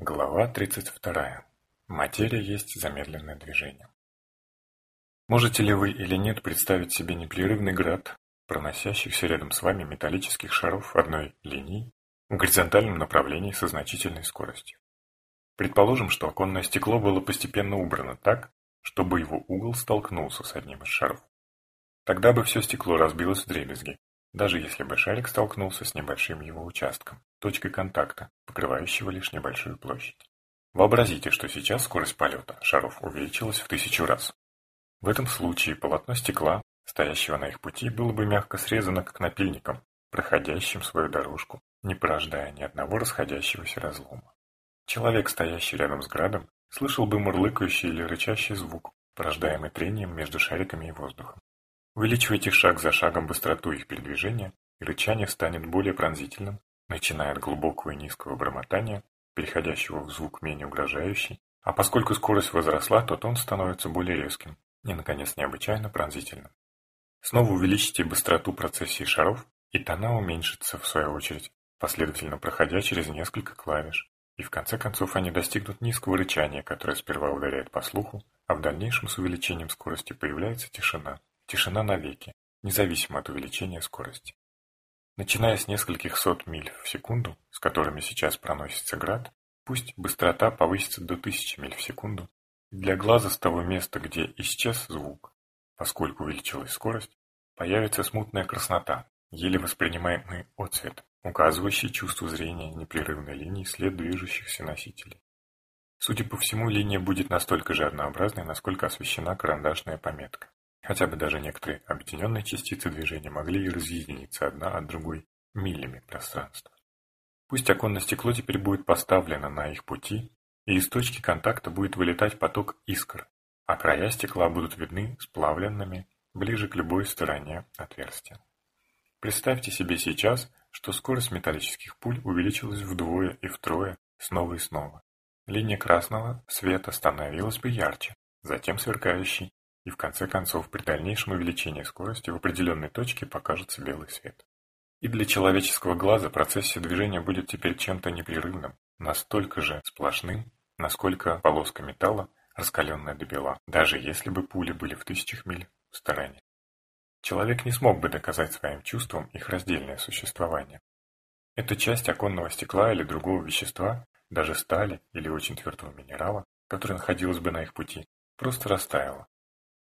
Глава 32. Материя есть замедленное движение. Можете ли вы или нет представить себе непрерывный град, проносящихся рядом с вами металлических шаров одной линии в горизонтальном направлении со значительной скоростью? Предположим, что оконное стекло было постепенно убрано так, чтобы его угол столкнулся с одним из шаров. Тогда бы все стекло разбилось в дребезги, даже если бы шарик столкнулся с небольшим его участком, точкой контакта, покрывающего лишь небольшую площадь. Вообразите, что сейчас скорость полета шаров увеличилась в тысячу раз. В этом случае полотно стекла, стоящего на их пути, было бы мягко срезано как напильником, проходящим свою дорожку, не порождая ни одного расходящегося разлома. Человек, стоящий рядом с градом, слышал бы мурлыкающий или рычащий звук, порождаемый трением между шариками и воздухом. Увеличивайте шаг за шагом быстроту их передвижения, и рычание станет более пронзительным, начиная от глубокого и низкого бормотания, переходящего в звук менее угрожающий, а поскольку скорость возросла, то тон становится более резким и, наконец, необычайно пронзительным. Снова увеличите быстроту процессии шаров, и тона уменьшится, в свою очередь, последовательно проходя через несколько клавиш, и в конце концов они достигнут низкого рычания, которое сперва ударяет по слуху, а в дальнейшем с увеличением скорости появляется тишина. Тишина навеки, независимо от увеличения скорости. Начиная с нескольких сот миль в секунду, с которыми сейчас проносится град, пусть быстрота повысится до тысячи миль в секунду, для глаза с того места, где исчез звук, поскольку увеличилась скорость, появится смутная краснота, еле воспринимаемый отцвет, указывающий чувству зрения непрерывной линии след движущихся носителей. Судя по всему, линия будет настолько же однообразной, насколько освещена карандашная пометка. Хотя бы даже некоторые объединенные частицы движения могли и разъединиться одна от другой милями пространства. Пусть оконное стекло теперь будет поставлено на их пути, и из точки контакта будет вылетать поток искр, а края стекла будут видны сплавленными ближе к любой стороне отверстия. Представьте себе сейчас, что скорость металлических пуль увеличилась вдвое и втрое снова и снова. Линия красного света становилась бы ярче, затем сверкающей, и в конце концов при дальнейшем увеличении скорости в определенной точке покажется белый свет. И для человеческого глаза процессия движения будет теперь чем-то непрерывным, настолько же сплошным, насколько полоска металла, раскаленная до бела, даже если бы пули были в тысячах миль в стороне. Человек не смог бы доказать своим чувствам их раздельное существование. Эта часть оконного стекла или другого вещества, даже стали или очень твердого минерала, которая находилась бы на их пути, просто растаяла,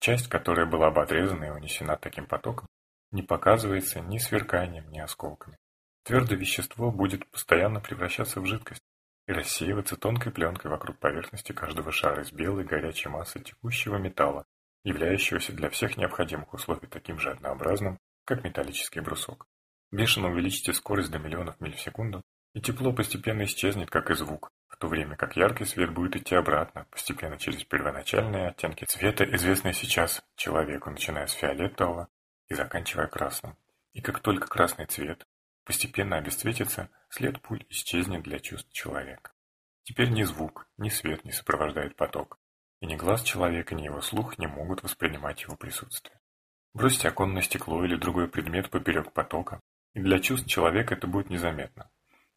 Часть, которая была бы отрезана и унесена таким потоком, не показывается ни сверканием, ни осколками. Твердое вещество будет постоянно превращаться в жидкость и рассеиваться тонкой пленкой вокруг поверхности каждого шара из белой горячей массы текущего металла, являющегося для всех необходимых условий таким же однообразным, как металлический брусок. Бешено увеличите скорость до миллионов миль в секунду, и тепло постепенно исчезнет, как и звук, в то время как яркий свет будет идти обратно, постепенно через первоначальные оттенки цвета, известные сейчас человеку, начиная с фиолетового и заканчивая красным. И как только красный цвет постепенно обесцветится, след пуль исчезнет для чувств человека. Теперь ни звук, ни свет не сопровождает поток, и ни глаз человека, ни его слух не могут воспринимать его присутствие. Бросьте оконное стекло или другой предмет поперек потока, и для чувств человека это будет незаметно.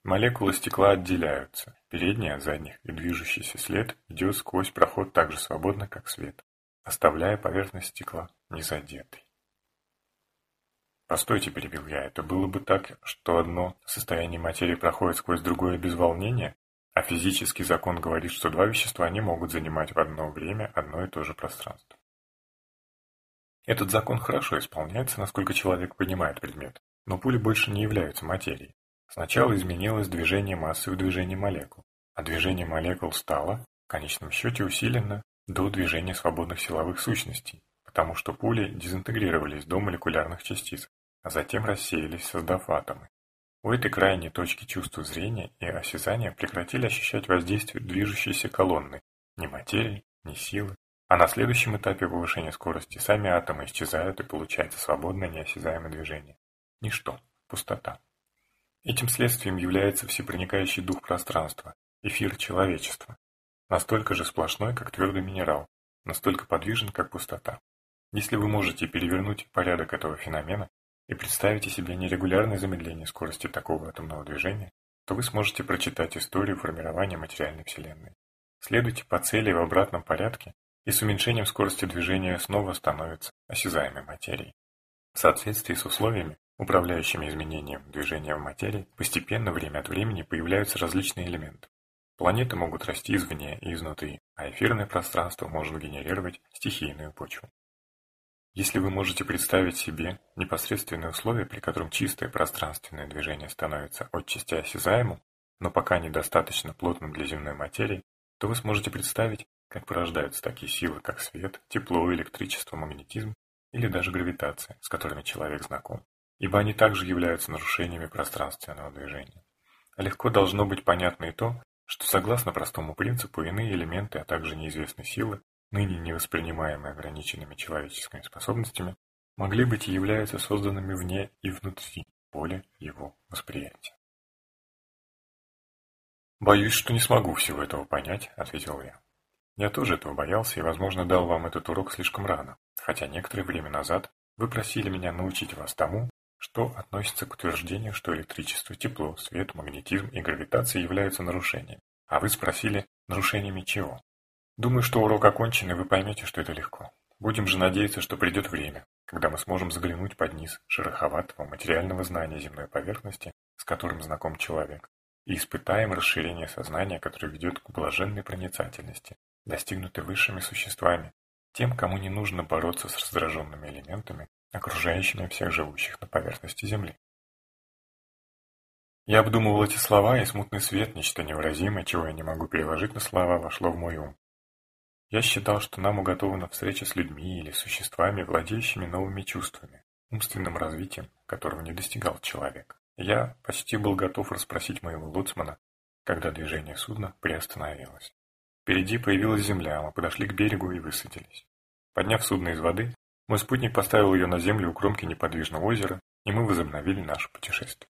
Молекулы стекла отделяются, передний от задних, и движущийся след идет сквозь проход так же свободно, как свет, оставляя поверхность стекла незадетой. Постойте, перебил я, это было бы так, что одно состояние материи проходит сквозь другое без волнения, а физический закон говорит, что два вещества не могут занимать в одно время одно и то же пространство. Этот закон хорошо исполняется, насколько человек понимает предмет, но пули больше не являются материей. Сначала изменилось движение массы в движении молекул, а движение молекул стало, в конечном счете, усилено до движения свободных силовых сущностей, потому что пули дезинтегрировались до молекулярных частиц, а затем рассеялись, создав атомы. У этой крайней точки чувства зрения и осязания прекратили ощущать воздействие движущейся колонны, ни материи, ни силы, а на следующем этапе повышения скорости сами атомы исчезают и получается свободное неосязаемое движение. Ничто, пустота. Этим следствием является всепроникающий дух пространства, эфир человечества. Настолько же сплошной, как твердый минерал, настолько подвижен, как пустота. Если вы можете перевернуть порядок этого феномена и представите себе нерегулярное замедление скорости такого атомного движения, то вы сможете прочитать историю формирования материальной Вселенной. Следуйте по цели в обратном порядке, и с уменьшением скорости движения снова становится осязаемой материей. В соответствии с условиями, управляющими изменением движения в материи, постепенно время от времени появляются различные элементы. Планеты могут расти извне и изнутри, а эфирное пространство может генерировать стихийную почву. Если вы можете представить себе непосредственные условия, при котором чистое пространственное движение становится отчасти осязаемым, но пока недостаточно плотным для земной материи, то вы сможете представить, как порождаются такие силы, как свет, тепло, электричество, магнетизм или даже гравитация, с которыми человек знаком, ибо они также являются нарушениями пространственного движения. Легко должно быть понятно и то, что согласно простому принципу иные элементы, а также неизвестные силы ныне невоспринимаемые ограниченными человеческими способностями, могли быть и являются созданными вне и внутри поля его восприятия. «Боюсь, что не смогу всего этого понять», — ответил я. «Я тоже этого боялся и, возможно, дал вам этот урок слишком рано, хотя некоторое время назад вы просили меня научить вас тому, что относится к утверждению, что электричество, тепло, свет, магнетизм и гравитация являются нарушениями, а вы спросили, нарушениями чего? Думаю, что урок окончен, и вы поймете, что это легко. Будем же надеяться, что придет время, когда мы сможем заглянуть под низ шероховатого материального знания земной поверхности, с которым знаком человек, и испытаем расширение сознания, которое ведет к блаженной проницательности, достигнутой высшими существами, тем, кому не нужно бороться с раздраженными элементами, окружающими всех живущих на поверхности Земли. Я обдумывал эти слова, и смутный свет, нечто невыразимое, чего я не могу переложить на слова, вошло в мой ум. Я считал, что нам уготована встреча с людьми или существами, владеющими новыми чувствами, умственным развитием, которого не достигал человек. Я почти был готов расспросить моего лоцмана, когда движение судна приостановилось. Впереди появилась земля, мы подошли к берегу и высадились. Подняв судно из воды, мой спутник поставил ее на землю у кромки неподвижного озера, и мы возобновили наше путешествие.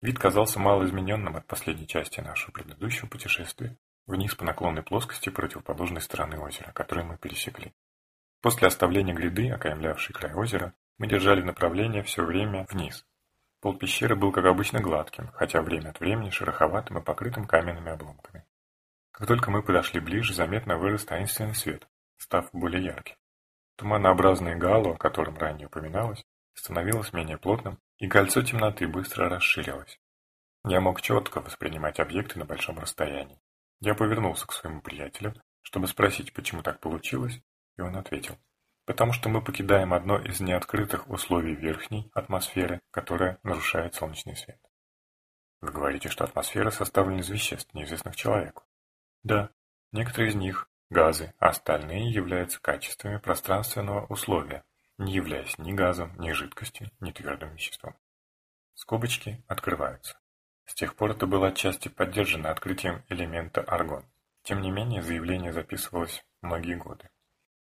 Вид казался мало измененным от последней части нашего предыдущего путешествия, вниз по наклонной плоскости противоположной стороны озера, которое мы пересекли. После оставления гряды, окаймлявшей край озера, мы держали направление все время вниз. Пол пещеры был, как обычно, гладким, хотя время от времени шероховатым и покрытым каменными обломками. Как только мы подошли ближе, заметно вырос таинственный свет, став более ярким. Туманообразное гало, о котором ранее упоминалось, становилось менее плотным, и кольцо темноты быстро расширилось. Я мог четко воспринимать объекты на большом расстоянии. Я повернулся к своему приятелю, чтобы спросить, почему так получилось, и он ответил. Потому что мы покидаем одно из неоткрытых условий верхней атмосферы, которая нарушает солнечный свет. Вы говорите, что атмосфера составлена из веществ, неизвестных человеку. Да, некоторые из них – газы, остальные являются качествами пространственного условия, не являясь ни газом, ни жидкостью, ни твердым веществом. Скобочки открываются. С тех пор это было отчасти поддержано открытием элемента аргон. Тем не менее, заявление записывалось многие годы.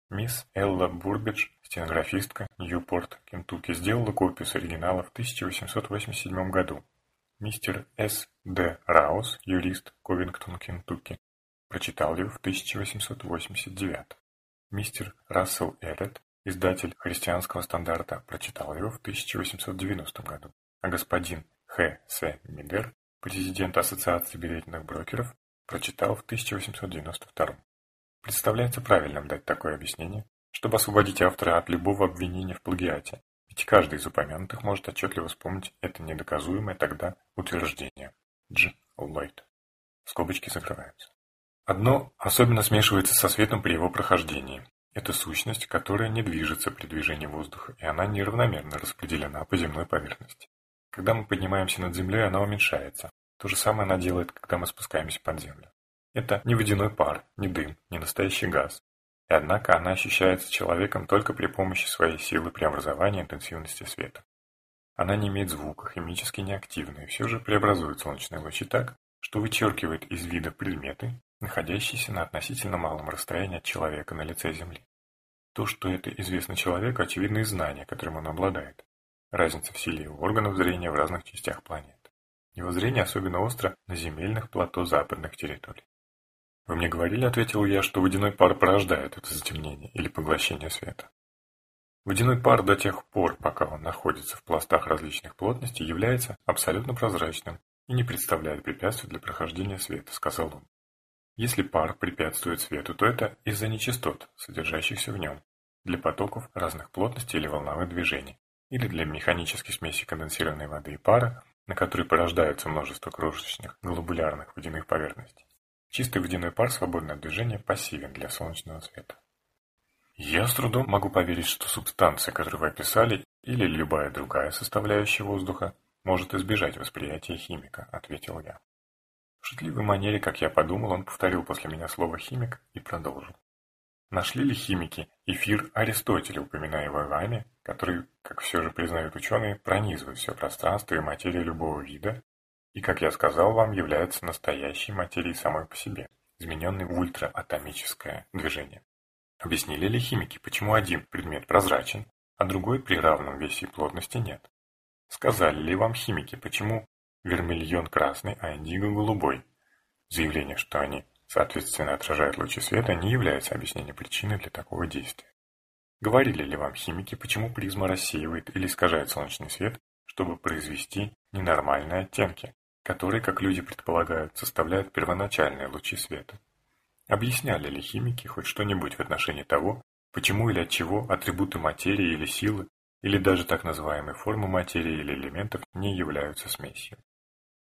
Мисс Элла Бурбидж, стенографистка, Ньюпорт, Кентукки, сделала копию с оригинала в 1887 году. Мистер С. Д. Раус, юрист, Ковингтон, Кентукки, прочитал его в 1889. Мистер Рассел Эррет, издатель христианского стандарта, прочитал его в 1890 году. А господин Х. С. Мидер президент Ассоциации билетных брокеров, прочитал в 1892 Представляется правильным дать такое объяснение, чтобы освободить автора от любого обвинения в плагиате, ведь каждый из упомянутых может отчетливо вспомнить это недоказуемое тогда утверждение. Дж. Ллойд. Скобочки закрываются. Одно особенно смешивается со светом при его прохождении. Это сущность, которая не движется при движении воздуха, и она неравномерно распределена по земной поверхности. Когда мы поднимаемся над землей, она уменьшается. То же самое она делает, когда мы спускаемся под землю. Это не водяной пар, не дым, не настоящий газ. И однако она ощущается человеком только при помощи своей силы преобразования интенсивности света. Она не имеет звука, химически неактивна, и все же преобразует солнечные лучи так, что вычеркивает из вида предметы, находящиеся на относительно малом расстоянии от человека на лице Земли. То, что это известно человеку, очевидно из знания, которым он обладает. Разница в силе его органов зрения в разных частях планеты. Его зрение особенно остро на земельных плато западных территорий. «Вы мне говорили, — ответил я, — что водяной пар порождает это затемнение или поглощение света. Водяной пар до тех пор, пока он находится в пластах различных плотностей, является абсолютно прозрачным и не представляет препятствий для прохождения света, сказал он. Если пар препятствует свету, то это из-за нечистот, содержащихся в нем, для потоков разных плотностей или волновых движений, или для механической смеси конденсированной воды и пара, на которой порождаются множество крошечных глобулярных водяных поверхностей. Чистый водяной пар, свободное от движения, пассивен для солнечного света. Я с трудом могу поверить, что субстанция, которую вы описали, или любая другая составляющая воздуха, может избежать восприятия химика, ответил я. В шутливой манере, как я подумал, он повторил после меня слово «химик» и продолжил. Нашли ли химики эфир Аристотеля, упоминая его вами, который, как все же признают ученые, пронизывает все пространство и материю любого вида, и, как я сказал вам, является настоящей материей самой по себе, измененной в ультраатомическое движение? Объяснили ли химики, почему один предмет прозрачен, а другой при равном весе и плотности нет? Сказали ли вам химики, почему вермильон красный, а индиго голубой? Заявление, что они соответственно отражают лучи света, не является объяснением причины для такого действия. Говорили ли вам химики, почему призма рассеивает или искажает солнечный свет, чтобы произвести ненормальные оттенки, которые, как люди предполагают, составляют первоначальные лучи света? Объясняли ли химики хоть что-нибудь в отношении того, почему или от чего атрибуты материи или силы, или даже так называемые формы материи или элементов не являются смесью?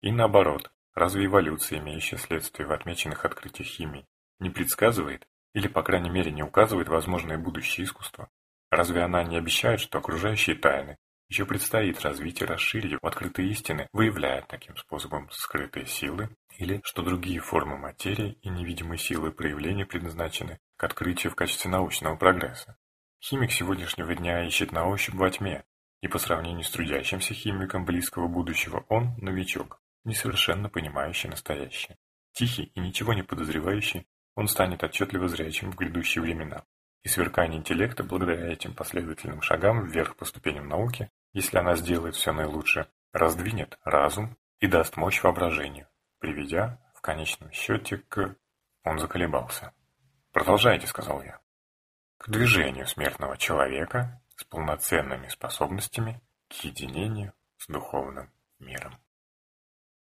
И наоборот, Разве эволюция, имеющая следствие в отмеченных открытиях химии, не предсказывает, или по крайней мере не указывает возможное будущее искусства? Разве она не обещает, что окружающие тайны еще предстоит развить и расширить в открытые истины, выявляя таким способом скрытые силы, или что другие формы материи и невидимые силы проявления предназначены к открытию в качестве научного прогресса? Химик сегодняшнего дня ищет на ощупь во тьме, и по сравнению с трудящимся химиком близкого будущего он новичок, несовершенно понимающий настоящее. Тихий и ничего не подозревающий, он станет отчетливо зрячим в грядущие времена. И сверкание интеллекта, благодаря этим последовательным шагам вверх по ступеням науки, если она сделает все наилучшее, раздвинет разум и даст мощь воображению, приведя в конечном счете к... Он заколебался. «Продолжайте», — сказал я. «К движению смертного человека с полноценными способностями к единению с духовным миром».